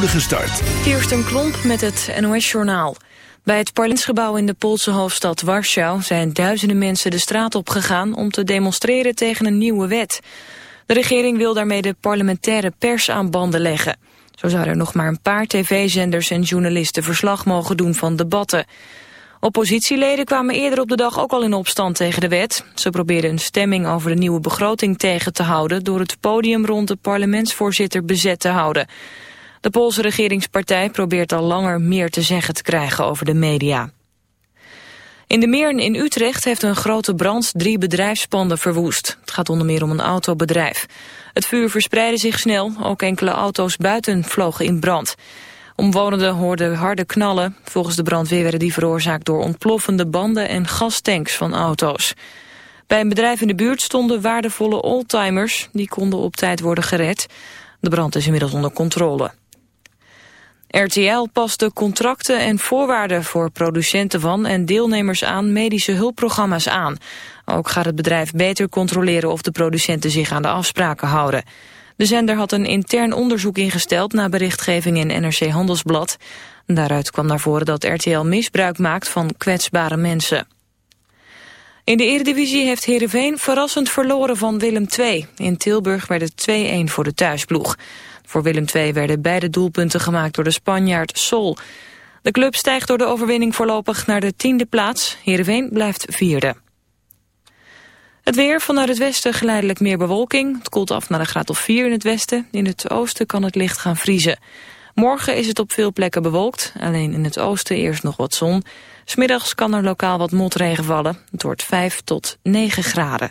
spoedige start. Klomp met het NOS-journaal. Bij het parlementsgebouw in de Poolse hoofdstad Warschau... zijn duizenden mensen de straat op gegaan om te demonstreren tegen een nieuwe wet. De regering wil daarmee de parlementaire pers aan banden leggen. Zo zouden er nog maar een paar tv-zenders en journalisten verslag mogen doen van debatten. Oppositieleden kwamen eerder op de dag ook al in opstand tegen de wet. Ze probeerden een stemming over de nieuwe begroting tegen te houden... door het podium rond de parlementsvoorzitter bezet te houden. De Poolse regeringspartij probeert al langer meer te zeggen te krijgen over de media. In de Meern in Utrecht heeft een grote brand drie bedrijfspanden verwoest. Het gaat onder meer om een autobedrijf. Het vuur verspreidde zich snel, ook enkele auto's buiten vlogen in brand. Omwonenden hoorden harde knallen. Volgens de brandweer werden die veroorzaakt door ontploffende banden en gastanks van auto's. Bij een bedrijf in de buurt stonden waardevolle oldtimers. Die konden op tijd worden gered. De brand is inmiddels onder controle. RTL past de contracten en voorwaarden voor producenten van en deelnemers aan medische hulpprogramma's aan. Ook gaat het bedrijf beter controleren of de producenten zich aan de afspraken houden. De zender had een intern onderzoek ingesteld na berichtgeving in NRC Handelsblad. Daaruit kwam naar voren dat RTL misbruik maakt van kwetsbare mensen. In de Eredivisie heeft Heerenveen verrassend verloren van Willem II. In Tilburg werd het 2-1 voor de thuisploeg. Voor Willem II werden beide doelpunten gemaakt door de Spanjaard Sol. De club stijgt door de overwinning voorlopig naar de tiende plaats. Heerenveen blijft vierde. Het weer vanuit het westen geleidelijk meer bewolking. Het koelt af naar een graad of 4 in het westen. In het oosten kan het licht gaan vriezen. Morgen is het op veel plekken bewolkt. Alleen in het oosten eerst nog wat zon. Smiddags kan er lokaal wat motregen vallen. Het wordt 5 tot 9 graden.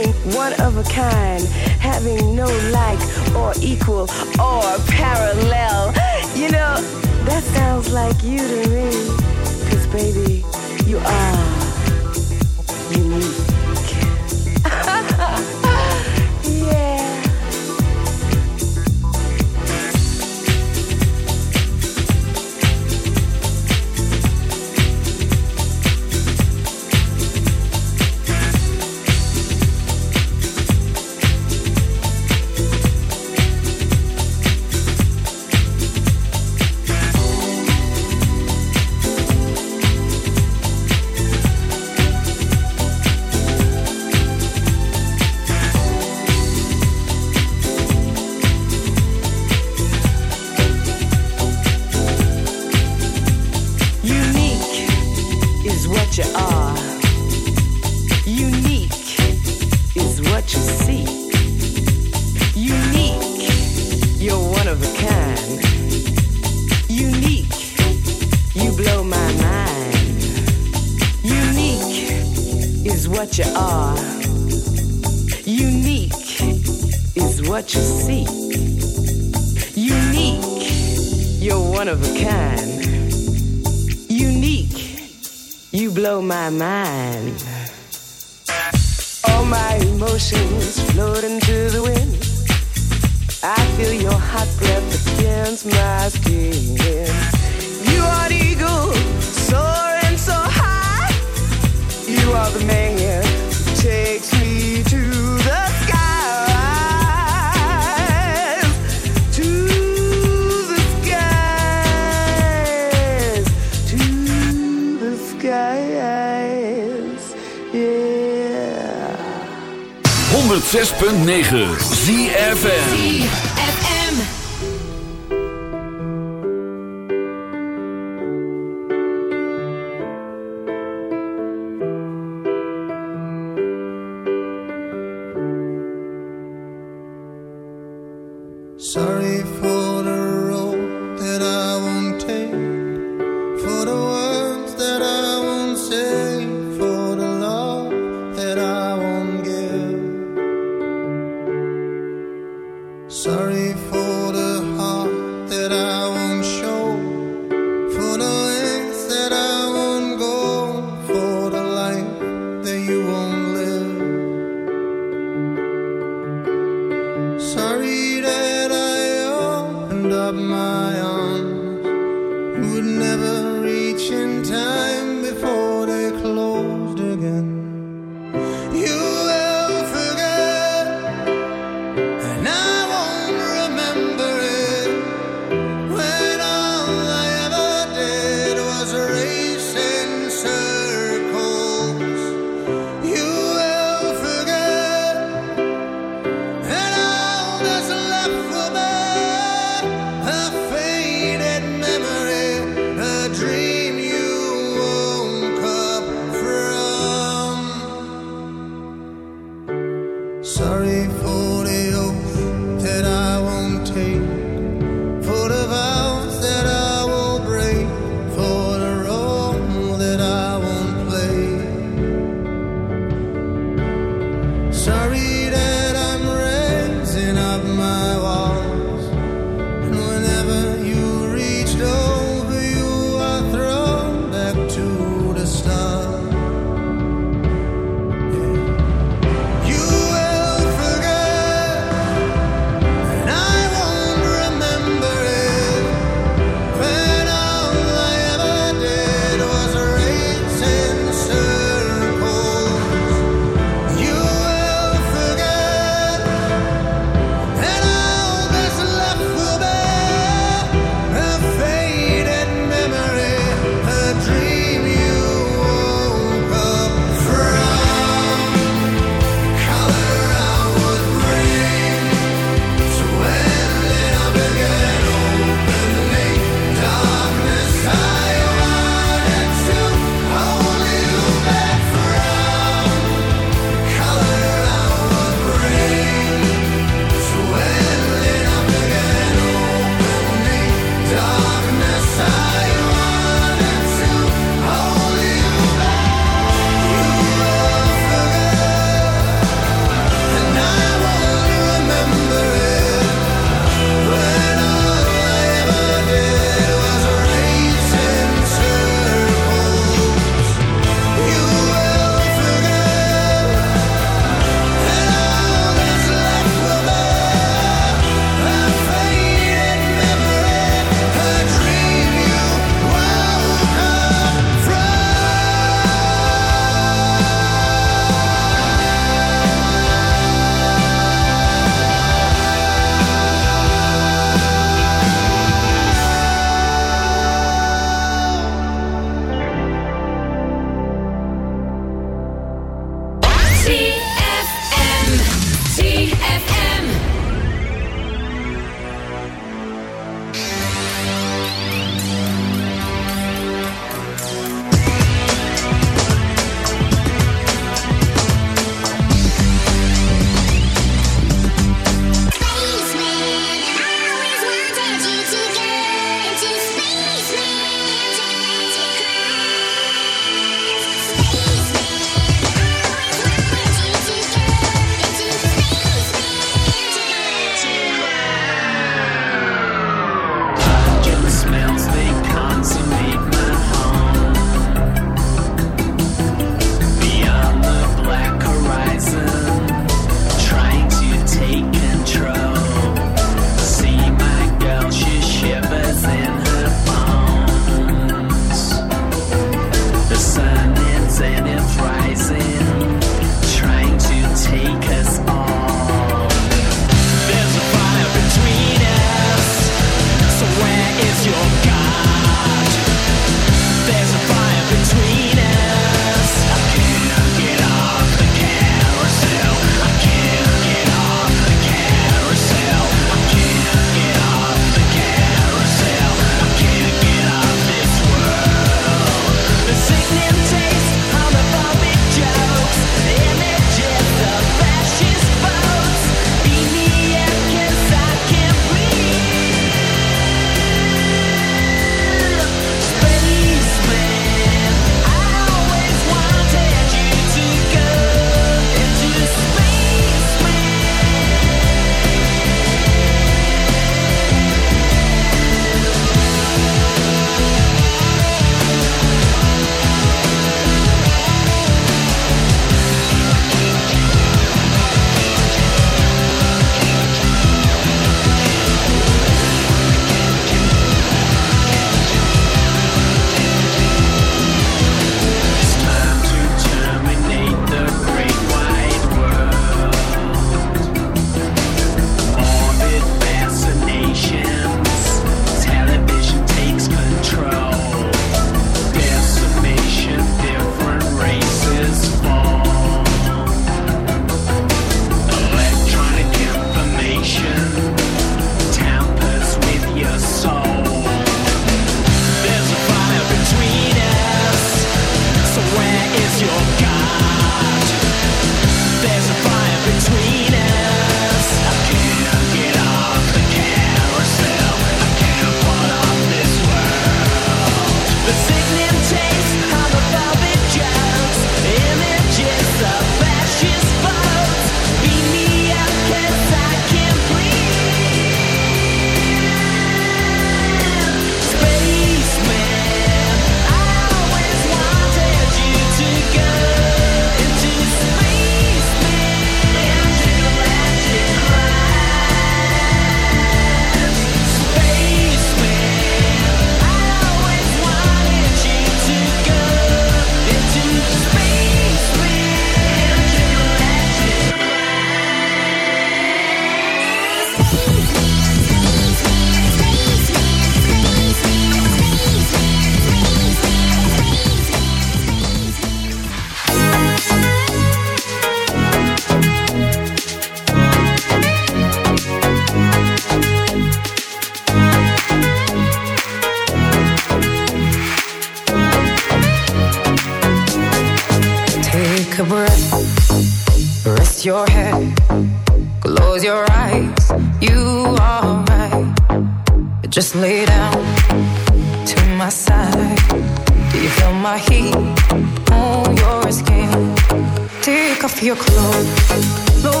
off your clothes.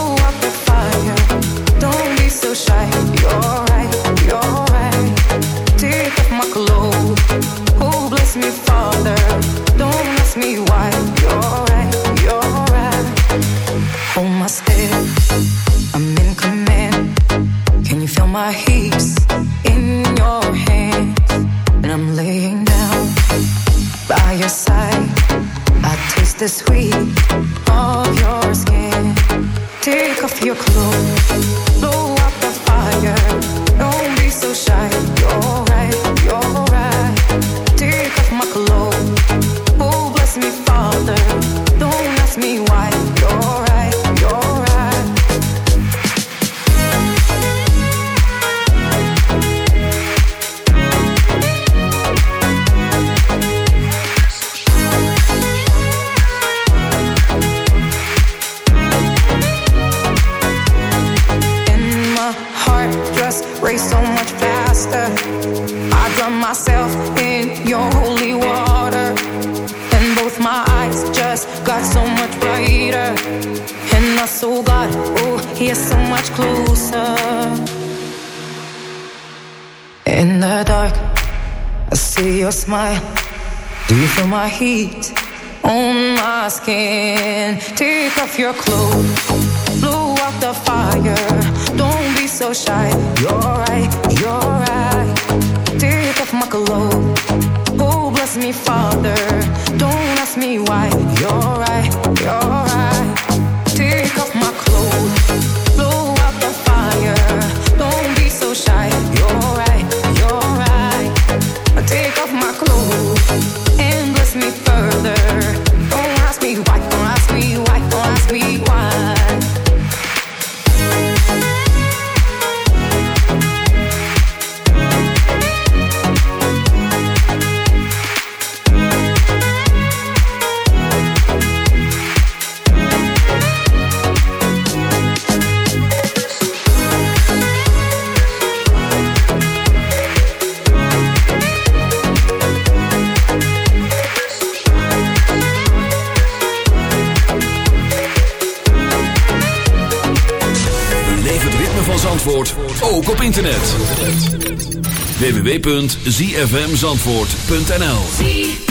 www.zfmzandvoort.nl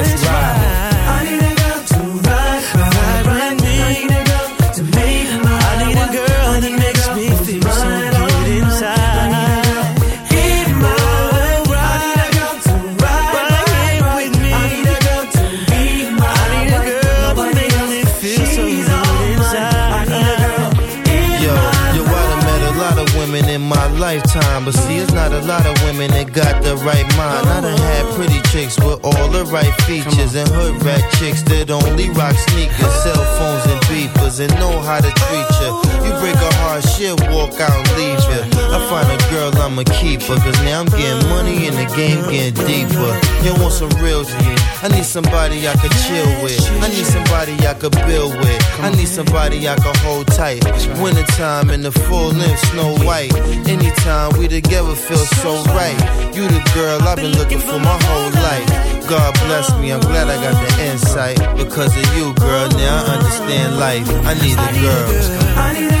some real. I need somebody I could chill with. I need somebody I could build with. I need somebody I could hold tight. Wintertime in the full length Snow White. Anytime we together feels so right. You the girl I've been looking for my whole life. God bless me, I'm glad I got the insight. Because of you, girl, now I understand life. I need a girl.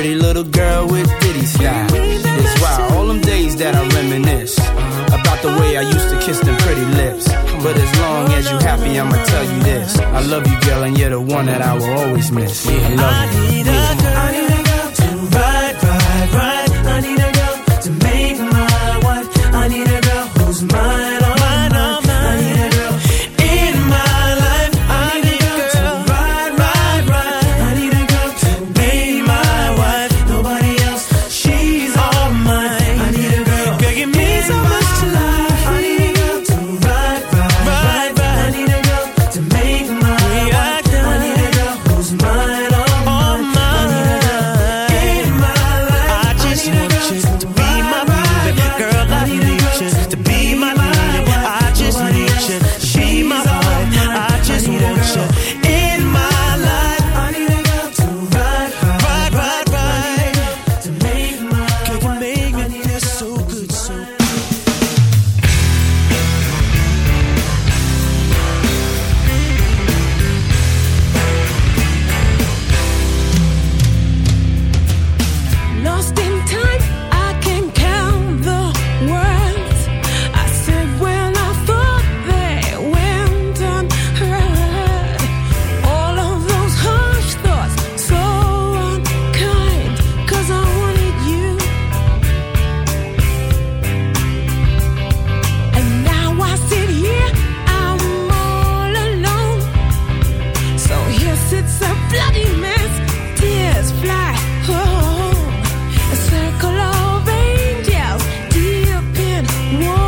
Pretty little girl with ditty style. It's wild, all them days that I reminisce about the way I used to kiss them pretty lips. But as long as you happy, I'ma tell you this. I love you, girl, and you're the one that I will always miss. I love you. I Whoa.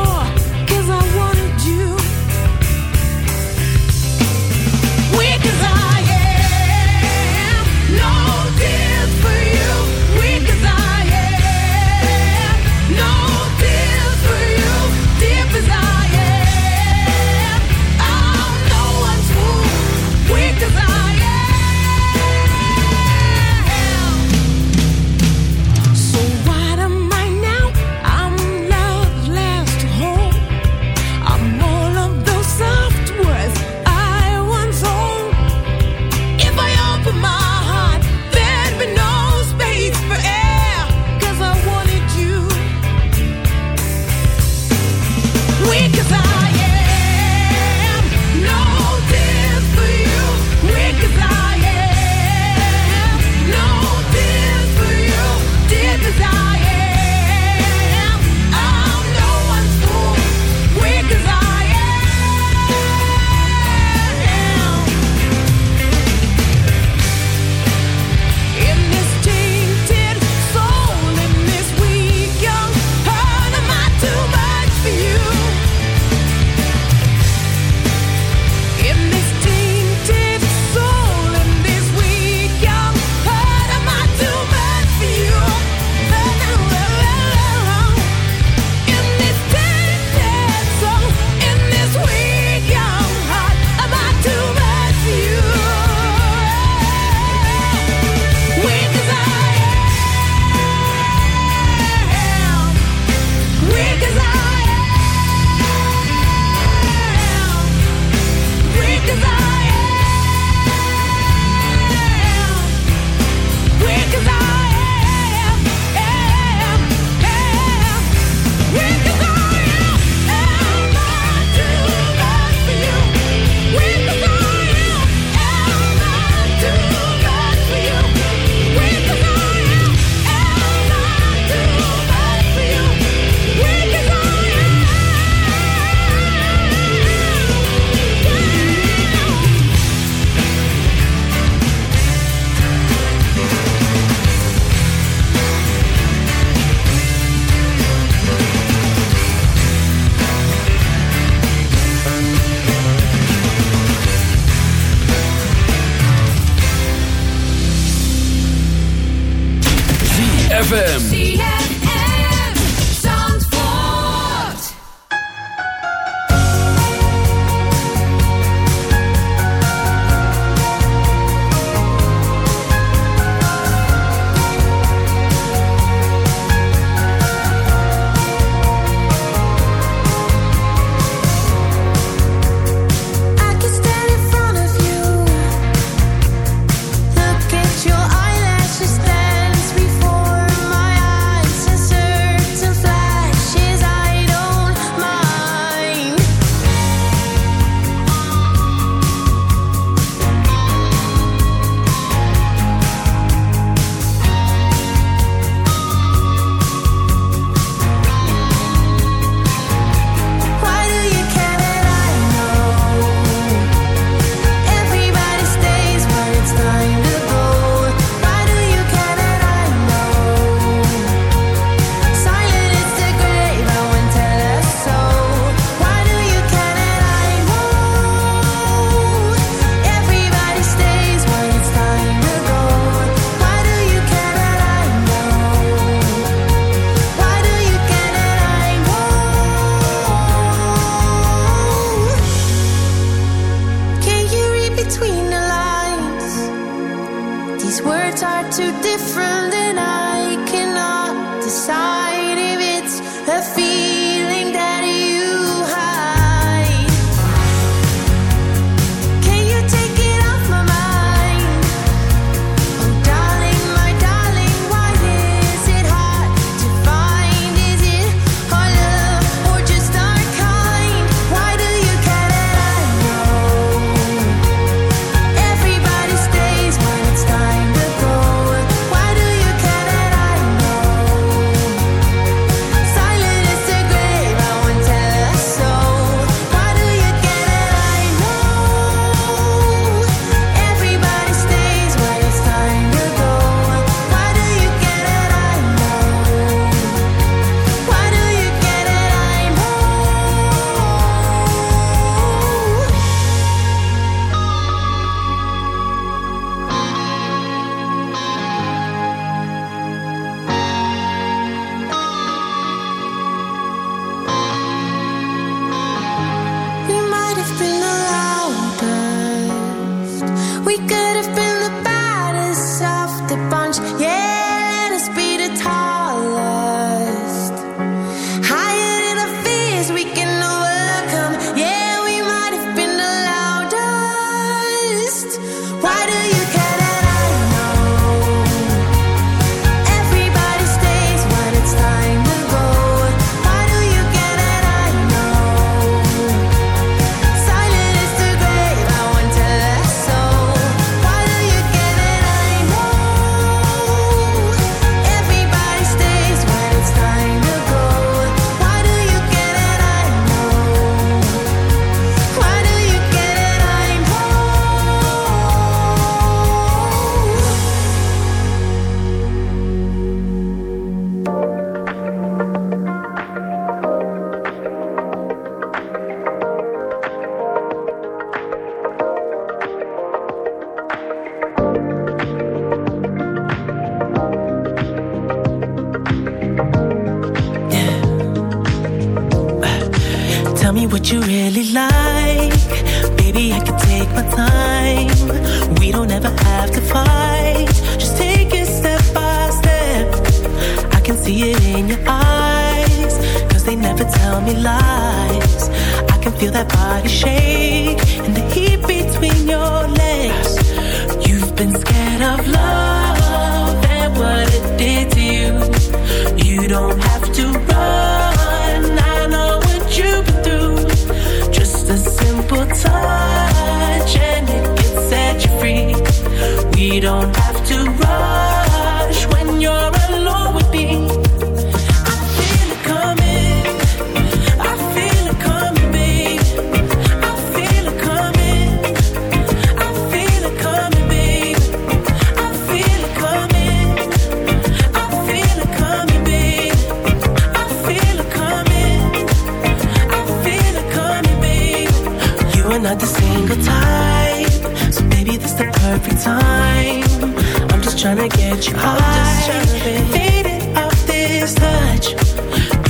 much. I'm just faded off this touch.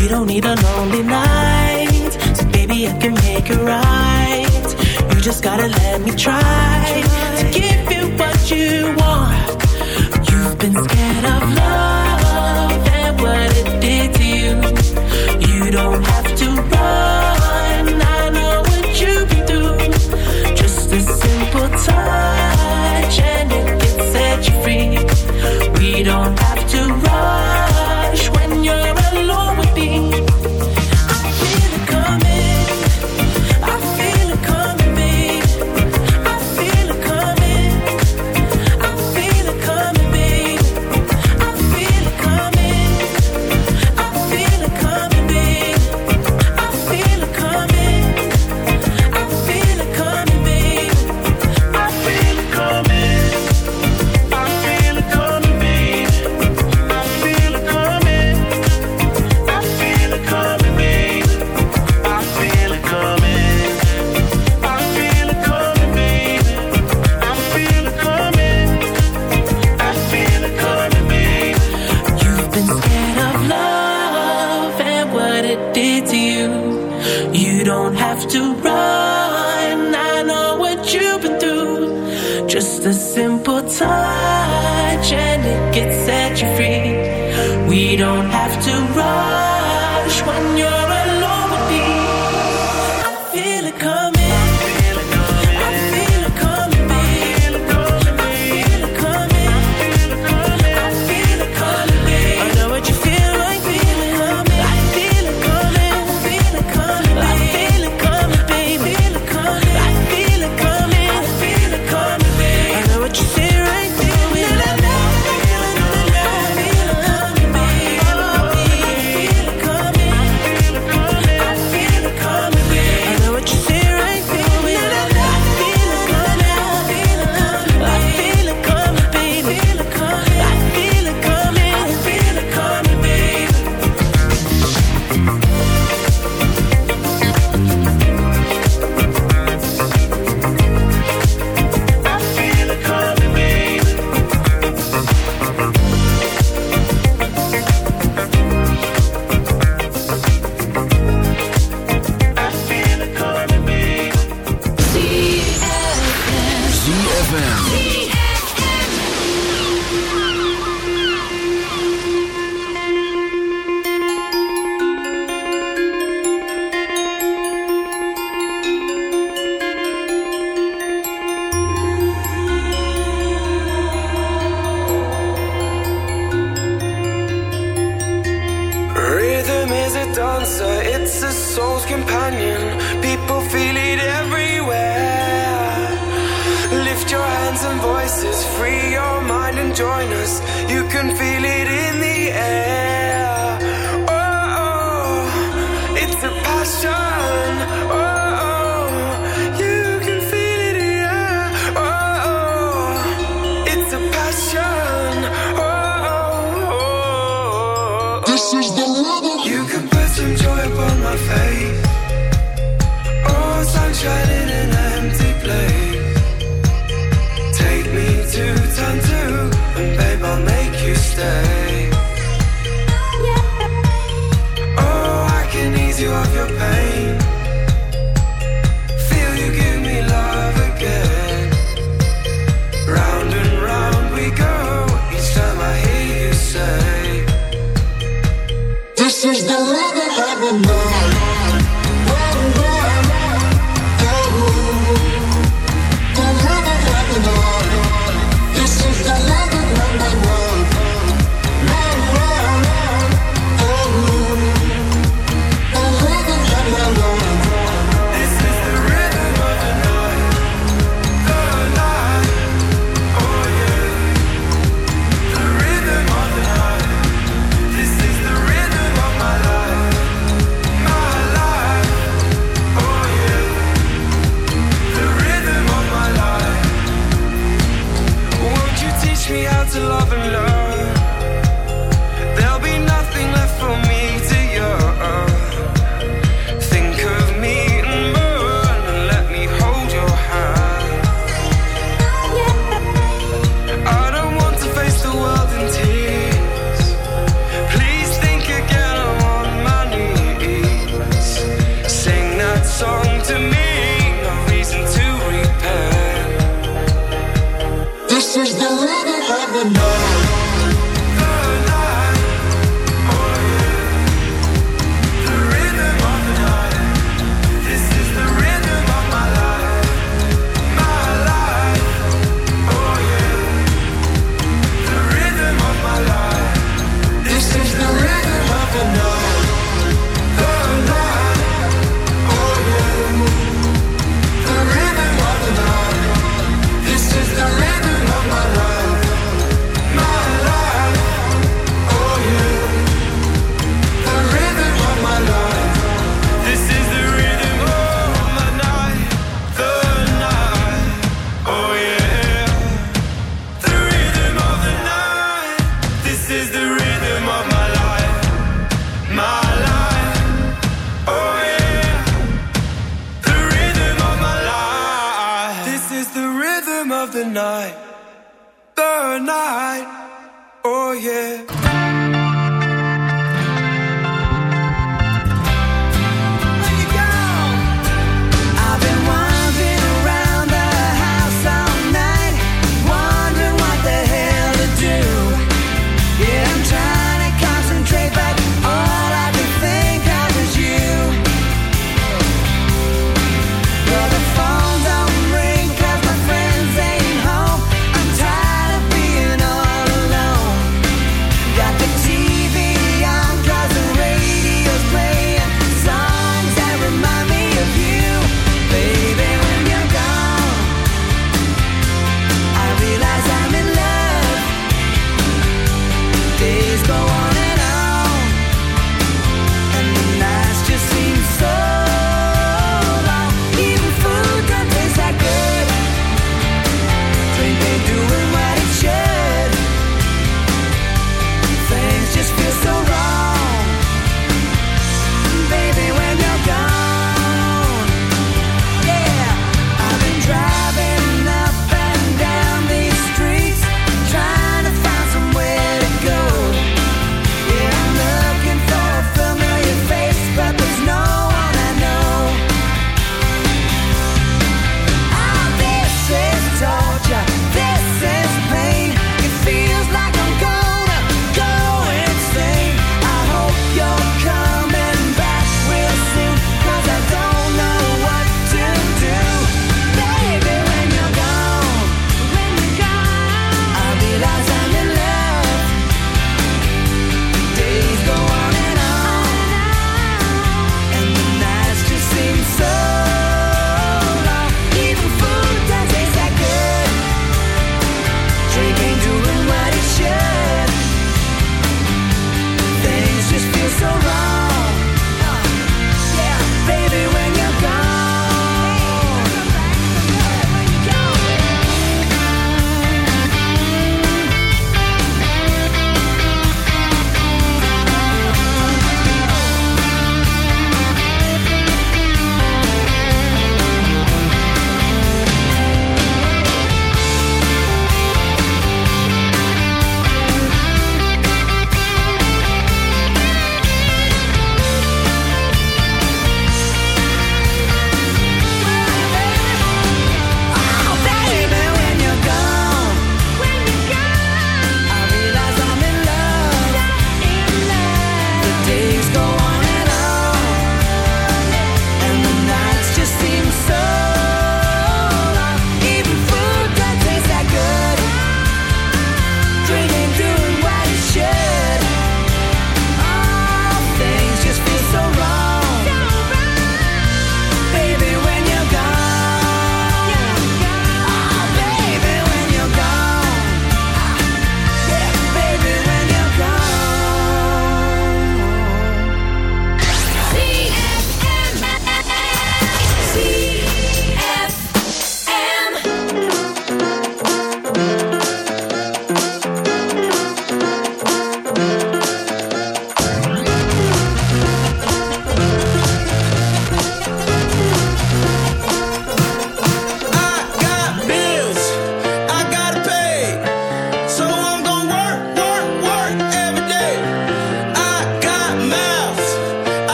You don't need a lonely night, so baby I can make it right. You just gotta let me try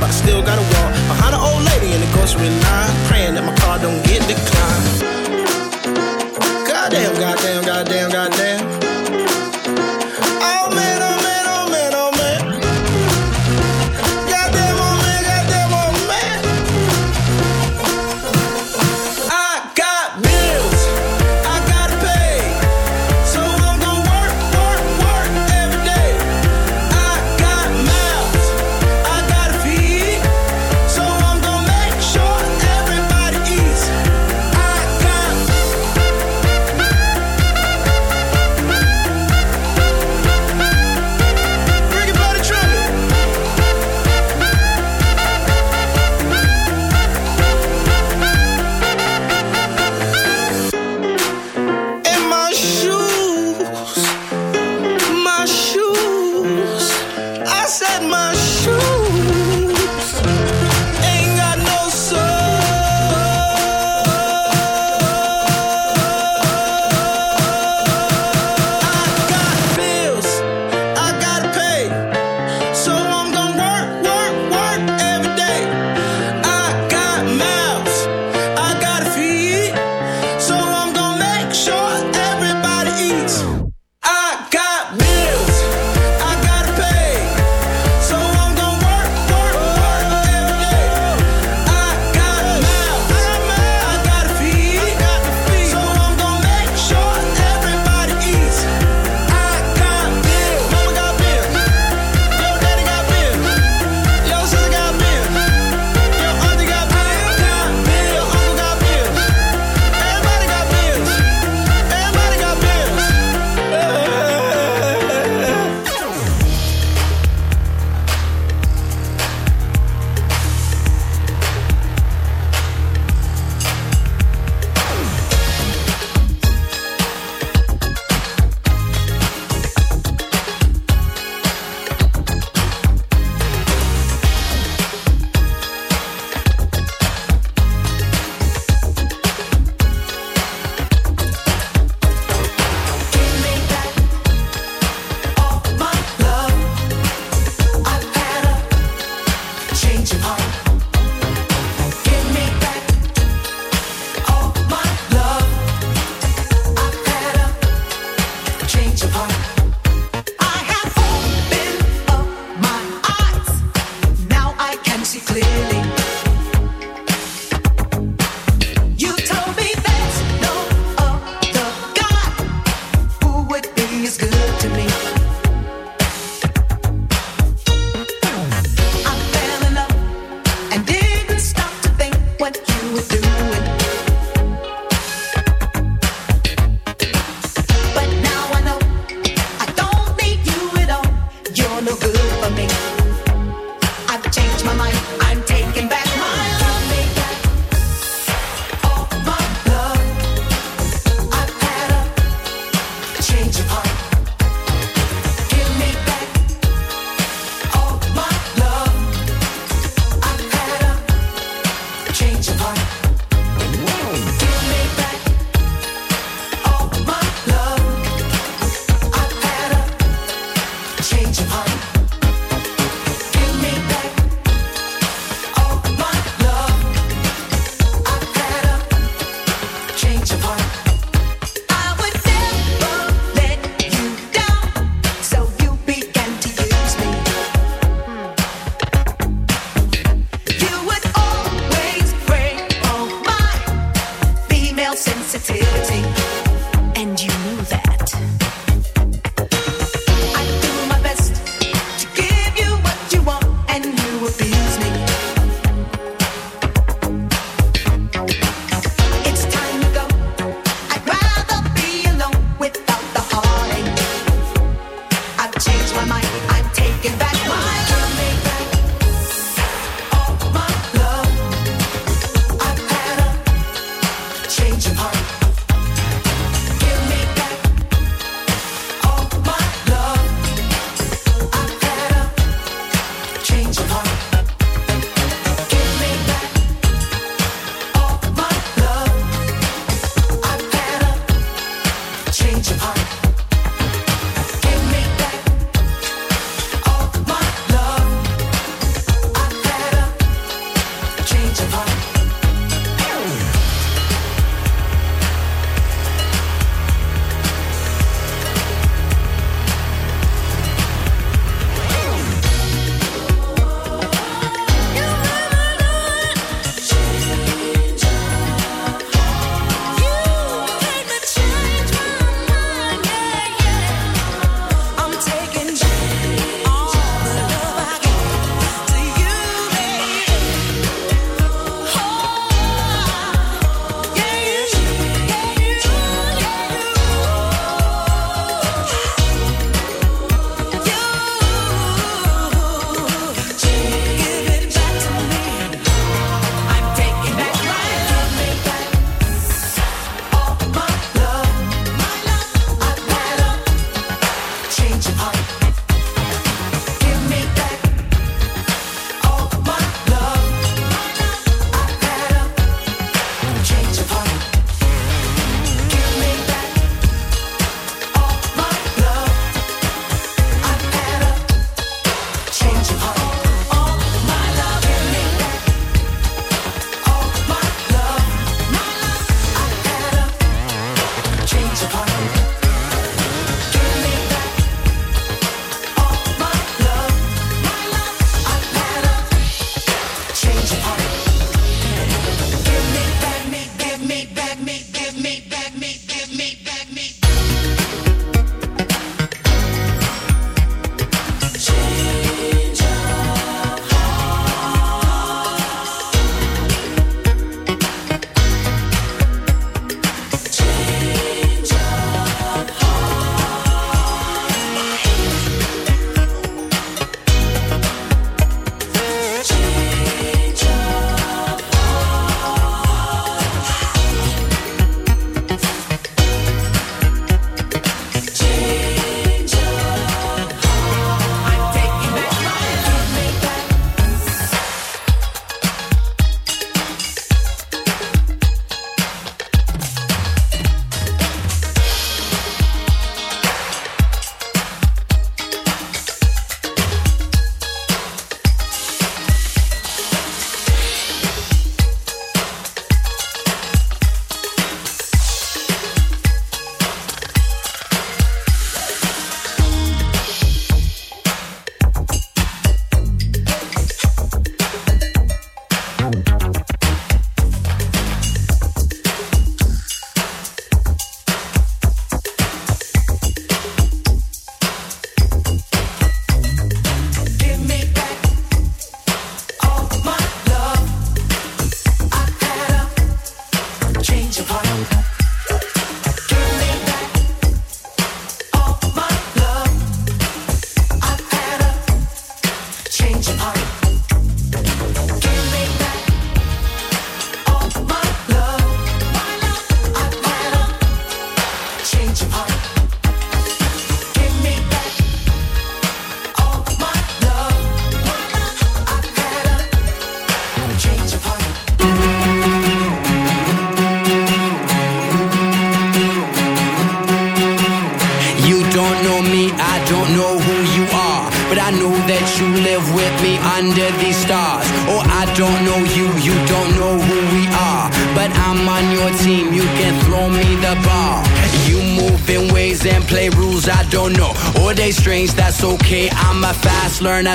but I still gotta walk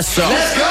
Let's go.